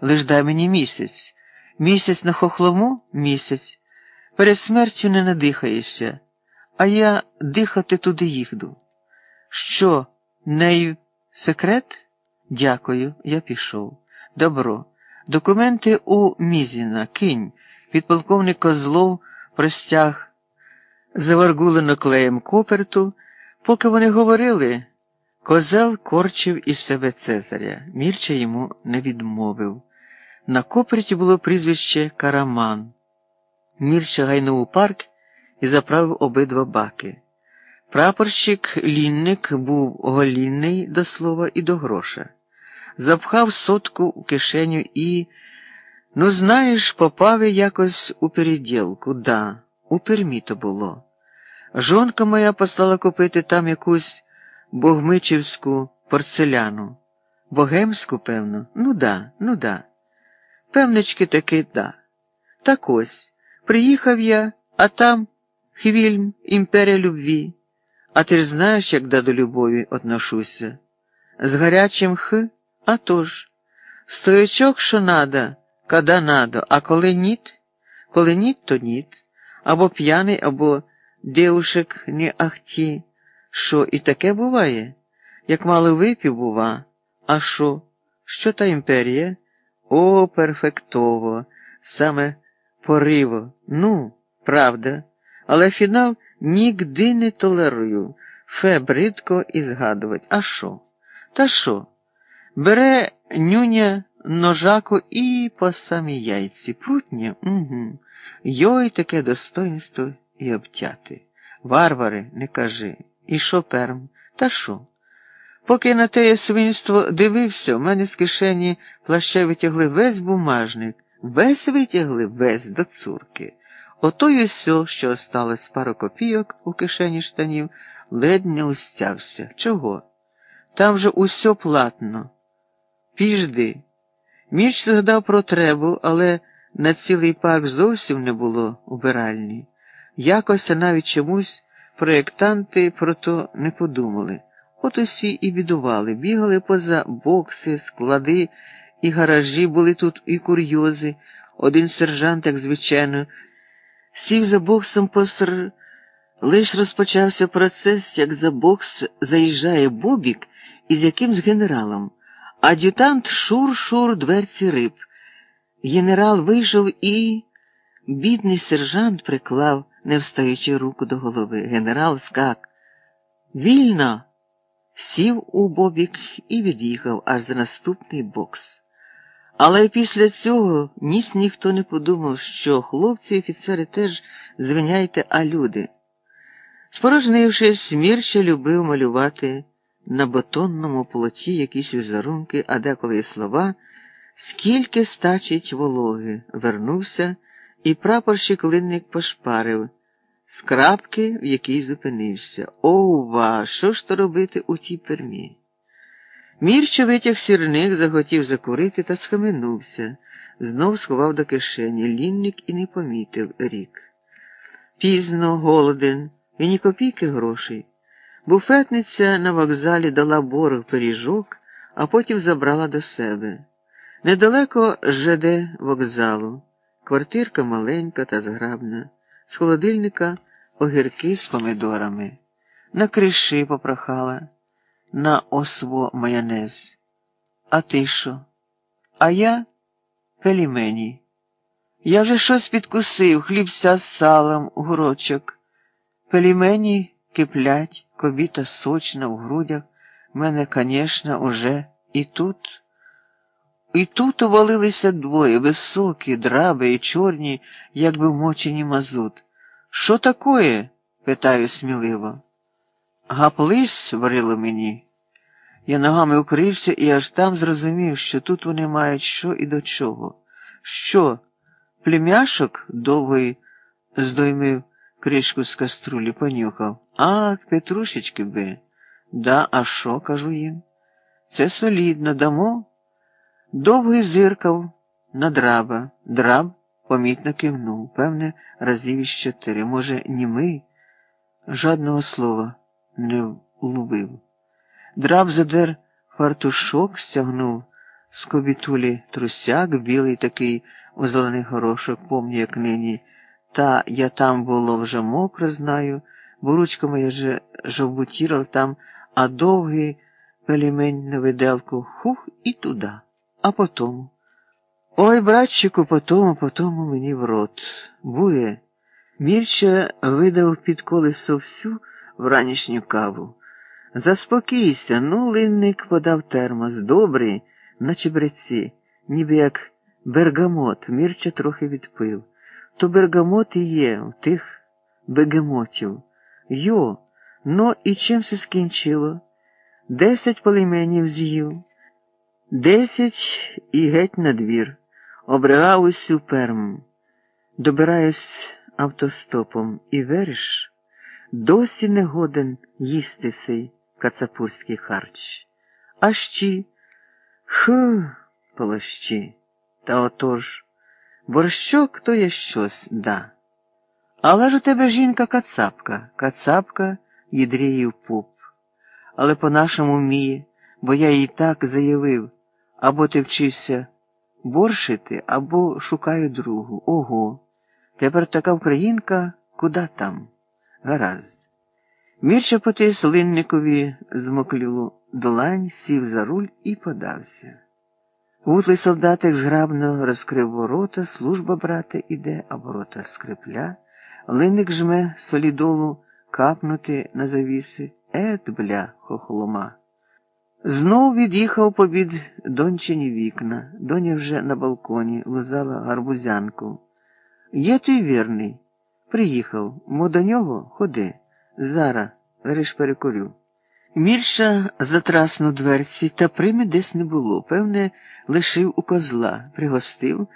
Лиш дай мені місяць. Місяць на хохлому місяць. Перед смертю не надихаєшся, а я дихати туди їхду. Що, нею секрет? Дякую, я пішов. Добро. Документи у Мізіна, кинь. Підполковник Козлов простяг заваргулено клеєм коперту. Поки вони говорили, козел корчив із себе Цезаря. Мільча йому не відмовив. На коперті було прізвище Караман. Мірча гайнув у парк і заправив обидва баки. Прапорщик лінник був голінний до слова і до гроша. Запхав сотку у кишеню і, ну, знаєш, попав якось у переділку, да, у пермі то було. Жонка моя послала купити там якусь богмичівську порцеляну. Богемську, певно, ну да, ну да. Певнички таки да. Так ось, приїхав я, а там хвільм імперія любві. А ти ж знаєш, як да до любові отношуся. З гарячим х, а тож. Стоячок, що надо, када надо, а коли ніт, коли ніт, то ніт. Або п'яний, або дівушек не ахті. Що і таке буває? Як мало випів, бува. А що? Що та імперія? О, перфектово, саме пориво. Ну, правда, але фінал нігди не толерую. Фе бридко і згадувати. А що? Та що? Бере нюня ножаку і по самі яйці. Прутня? Угу. Йой таке достоинство і обтяти. Варвари, не кажи. І що перм? Та що? Поки на теє свинство дивився, у мене з кишені плаща витягли весь бумажник, весь витягли весь до цурки. Ото й усьо, що осталось пару копійок у кишені штанів, ледь не устявся. Чого? Там же усьо платно. Піжди. Міч згадав про требу, але на цілий парк зовсім не було убиральні. Якось навіть чомусь проєктанти про то не подумали. От усі і бідували, бігали поза бокси, склади і гаражі, були тут і курйози. Один сержант, як звичайно, сів за боксом постр. Лиш розпочався процес, як за бокс заїжджає Бобік із якимсь генералом. Ад'ютант шур-шур дверці риб. Генерал вийшов і. Бідний сержант приклав, не встаючи руку до голови. Генерал скак. Вільно! Сів у бобік і від'їхав аж за наступний бокс. Але після цього ніц ніхто не подумав, що хлопці і офіцери теж звиняйте, а люди. Спорожнившись, Мірча любив малювати на бетонному плоті якісь візерунки, а деколи слова, скільки стачить вологи, вернувся, і прапорщик линник пошпарив з крапки, в якій зупинився. Ова, що ж то робити у тій пермі? Мірча витяг сірник, захотів закурити та схаменувся, знов сховав до кишені лінник і не помітив рік. Пізно, голоден, і ні копійки грошей. Буфетниця на вокзалі дала борг пиріжок, а потім забрала до себе. Недалеко ЖД вокзалу, квартирка маленька та зграбна, з холодильника огірки з помидорами, на криші попрохала, на осво майонез. А ти що? А я пелімені. Я вже щось підкусив, хлібця з салом, гурочок. Пелімені киплять, кобіта сочна в грудях, мене, конечно, уже і тут. І тут увалилися двоє, високі, драби і чорні, якби вмочені мазут. Що такое? питаю сміливо. Гаплись, варило мені. Я ногами укрився і аж там зрозумів, що тут вони мають що і до чого. Що? Племяшок довгий здоймив кришку з каструлі, понюхав. Ах, Петрушечки би. Да, а що, кажу їм? Це солідно дамо. Довгий зиркав на драба. Драб помітно кивнув, певне, разів із чотири. Може, німий? Жодного слова не влубив. Драб задер фартушок, стягнув з кобітулі трусяк, білий такий у зелений горошок, помню, як нині. Та я там було вже мокро, знаю, бо ручка моя же жовбутіла там, а довгий пелімень на виделку хух і туди. А потому. Ой, братчику, потому, потому мені в рот. Бує. Мільче видав під колесо всю вранішню каву. Заспокійся, ну, линник подав термос, добрий, наче бреці, ніби як бергамот, Мірча трохи відпив. То бергамот і є у тих бегемотів. Йо, ну і чим се скінчило? Десять поліменів з'їв, десять і геть на двір. Обригав усю перм. Добираюсь автостопом і вериш, досі не годен їсти сей кацапурський харч. А щі? Ху, полощі. Та отож, борщок то є щось, да. Але ж у тебе жінка кацапка, кацапка їдріїв пуп. Але по-нашому вміє, бо я їй так заявив, або ти вчишся борщити, або шукаю другу. Ого. Тепер така українка куди там? Гаразд. Мірча потис линникові змоклю долань, сів за руль і подався. Утлий солдатик зграбно розкрив ворота, служба брата іде, а ворота скрипля. Линник жме солідолу капнути на завіси. Ет, бля, хохлома. Знов від'їхав побід дончині вікна. Доня вже на балконі лизала гарбузянку. Є твій вірний. Приїхав, мо до нього ходи. Зара, лиш перекурю. Мільша затраснув дверці, та прими десь не було. Певне, лишив у козла, пригостив.